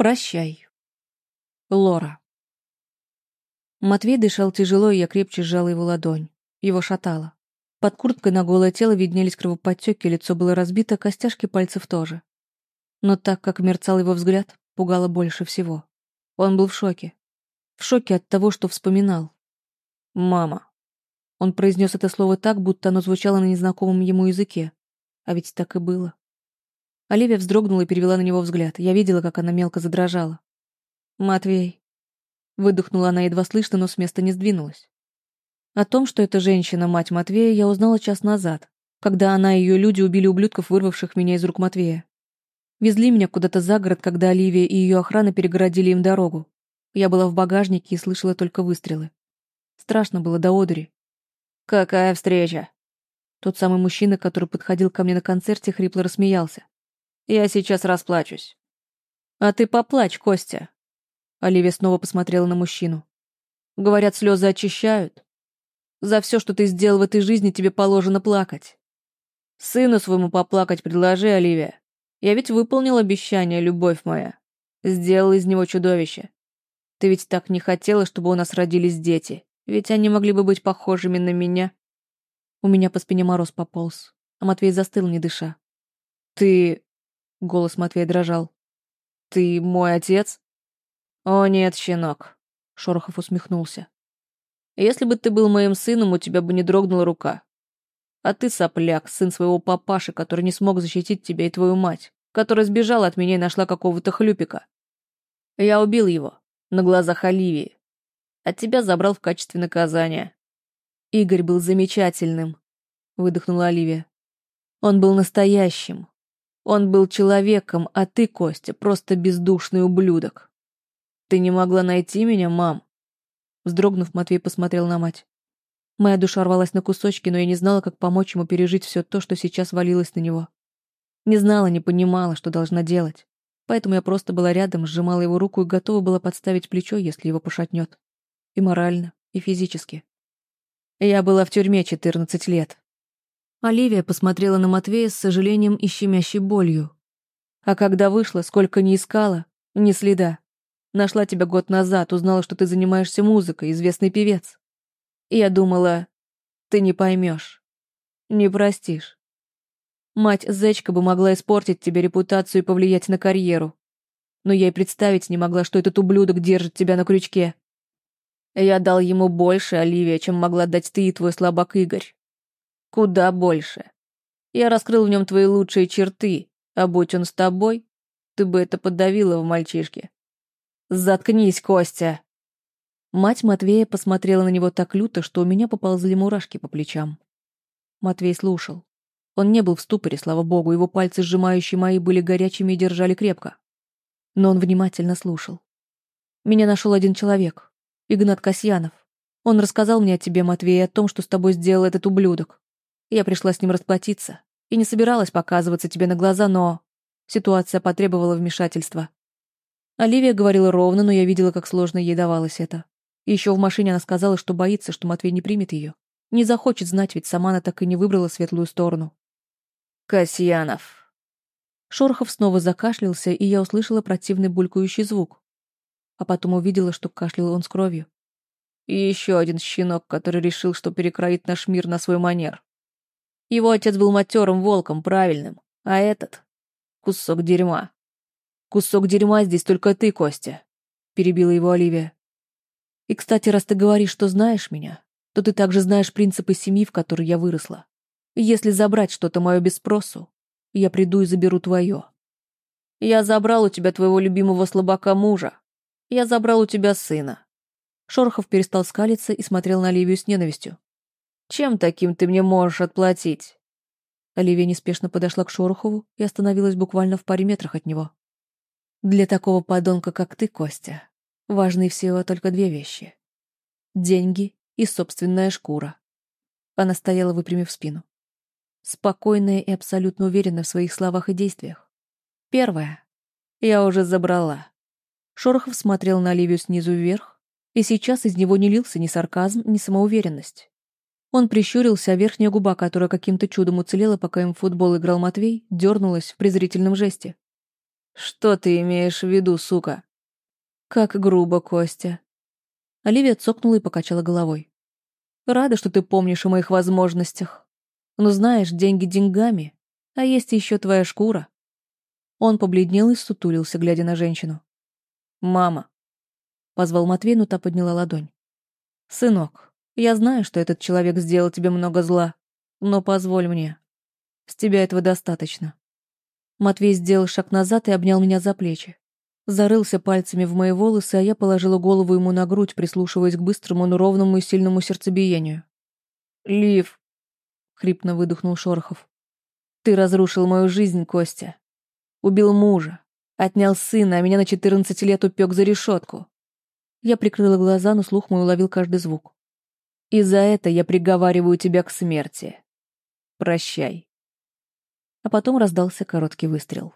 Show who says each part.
Speaker 1: Прощай. Лора. Матвей дышал тяжело, и я крепче сжала его ладонь. Его шатало. Под курткой на голое тело виднелись кровоподтеки, лицо было разбито, костяшки пальцев тоже. Но так, как мерцал его взгляд, пугало больше всего. Он был в шоке. В шоке от того, что вспоминал. «Мама». Он произнес это слово так, будто оно звучало на незнакомом ему языке. А ведь так и было. Оливия вздрогнула и перевела на него взгляд. Я видела, как она мелко задрожала. «Матвей». Выдохнула она едва слышно, но с места не сдвинулась. О том, что эта женщина мать Матвея, я узнала час назад, когда она и ее люди убили ублюдков, вырвавших меня из рук Матвея. Везли меня куда-то за город, когда Оливия и ее охрана перегородили им дорогу. Я была в багажнике и слышала только выстрелы. Страшно было до одури. «Какая встреча?» Тот самый мужчина, который подходил ко мне на концерте, хрипло рассмеялся. Я сейчас расплачусь. А ты поплачь, Костя. Оливия снова посмотрела на мужчину. Говорят, слезы очищают. За все, что ты сделал в этой жизни, тебе положено плакать. Сыну своему поплакать предложи, Оливия. Я ведь выполнил обещание, любовь моя. Сделал из него чудовище. Ты ведь так не хотела, чтобы у нас родились дети. Ведь они могли бы быть похожими на меня. У меня по спине мороз пополз, а Матвей застыл, не дыша. Ты... Голос Матвея дрожал. «Ты мой отец?» «О нет, щенок», — Шорохов усмехнулся. «Если бы ты был моим сыном, у тебя бы не дрогнула рука. А ты сопляк, сын своего папаши, который не смог защитить тебя и твою мать, которая сбежала от меня и нашла какого-то хлюпика. Я убил его, на глазах Оливии. От тебя забрал в качестве наказания. Игорь был замечательным, выдохнула Оливия. Он был настоящим, он был человеком, а ты, Костя, просто бездушный ублюдок. Ты не могла найти меня, мам?» Вздрогнув, Матвей посмотрел на мать. Моя душа рвалась на кусочки, но я не знала, как помочь ему пережить все то, что сейчас валилось на него. Не знала, не понимала, что должна делать. Поэтому я просто была рядом, сжимала его руку и готова была подставить плечо, если его пошатнет. И морально, и физически. Я была в тюрьме 14 лет. Оливия посмотрела на Матвея с сожалением и щемящей болью. А когда вышла, сколько не искала, ни следа. Нашла тебя год назад, узнала, что ты занимаешься музыкой, известный певец. Я думала, ты не поймешь, не простишь. Мать Зечка бы могла испортить тебе репутацию и повлиять на карьеру. Но я и представить не могла, что этот ублюдок держит тебя на крючке. Я дал ему больше, Оливия, чем могла дать ты и твой слабак Игорь. Куда больше. Я раскрыл в нем твои лучшие черты, а будь он с тобой, ты бы это подавила в мальчишке. Заткнись, Костя!» Мать Матвея посмотрела на него так люто, что у меня поползли мурашки по плечам. Матвей слушал. Он не был в ступоре, слава богу, его пальцы, сжимающие мои, были горячими и держали крепко. Но он внимательно слушал. Меня нашел один человек, Игнат Касьянов. Он рассказал мне о тебе, Матвей, и о том, что с тобой сделал этот ублюдок. Я пришла с ним расплатиться и не собиралась показываться тебе на глаза, но... Ситуация потребовала вмешательства. Оливия говорила ровно, но я видела, как сложно ей давалось это. еще в машине она сказала, что боится, что Матвей не примет ее. Не захочет знать, ведь сама она так и не выбрала светлую сторону. «Касьянов». Шорохов снова закашлялся, и я услышала противный булькающий звук. А потом увидела, что кашлял он с кровью. И еще один щенок, который решил, что перекроит наш мир на свой манер. Его отец был матерым волком, правильным, а этот — кусок дерьма. «Кусок дерьма здесь только ты, Костя», — перебила его Оливия. «И, кстати, раз ты говоришь, что знаешь меня, то ты также знаешь принципы семьи, в которой я выросла. Если забрать что-то мое без спросу, я приду и заберу твое. Я забрал у тебя твоего любимого слабака мужа. Я забрал у тебя сына». Шорохов перестал скалиться и смотрел на Оливию с ненавистью. Чем таким ты мне можешь отплатить?» Оливия неспешно подошла к Шорохову и остановилась буквально в паре метрах от него. «Для такого подонка, как ты, Костя, важны всего только две вещи. Деньги и собственная шкура». Она стояла, выпрямив спину. Спокойная и абсолютно уверенная в своих словах и действиях. Первое. Я уже забрала. Шорохов смотрел на Оливию снизу вверх, и сейчас из него не лился ни сарказм, ни самоуверенность. Он прищурился, а верхняя губа, которая каким-то чудом уцелела, пока им в футбол играл Матвей, дернулась в презрительном жесте. Что ты имеешь в виду, сука? Как грубо, Костя. Оливия цокнула и покачала головой. Рада, что ты помнишь о моих возможностях. Но знаешь, деньги деньгами, а есть еще твоя шкура. Он побледнел и сутулился, глядя на женщину. «Мама!» — позвал Матвей, но та подняла ладонь. «Сынок, я знаю, что этот человек сделал тебе много зла, но позволь мне. С тебя этого достаточно». Матвей сделал шаг назад и обнял меня за плечи. Зарылся пальцами в мои волосы, а я положила голову ему на грудь, прислушиваясь к быстрому, но ровному и сильному сердцебиению. «Лив!» — хрипно выдохнул Шорохов. «Ты разрушил мою жизнь, Костя. Убил мужа, отнял сына, а меня на четырнадцать лет упек за решетку. Я прикрыла глаза, но слух мой уловил каждый звук. И за это я приговариваю тебя к смерти. Прощай. А потом раздался короткий выстрел.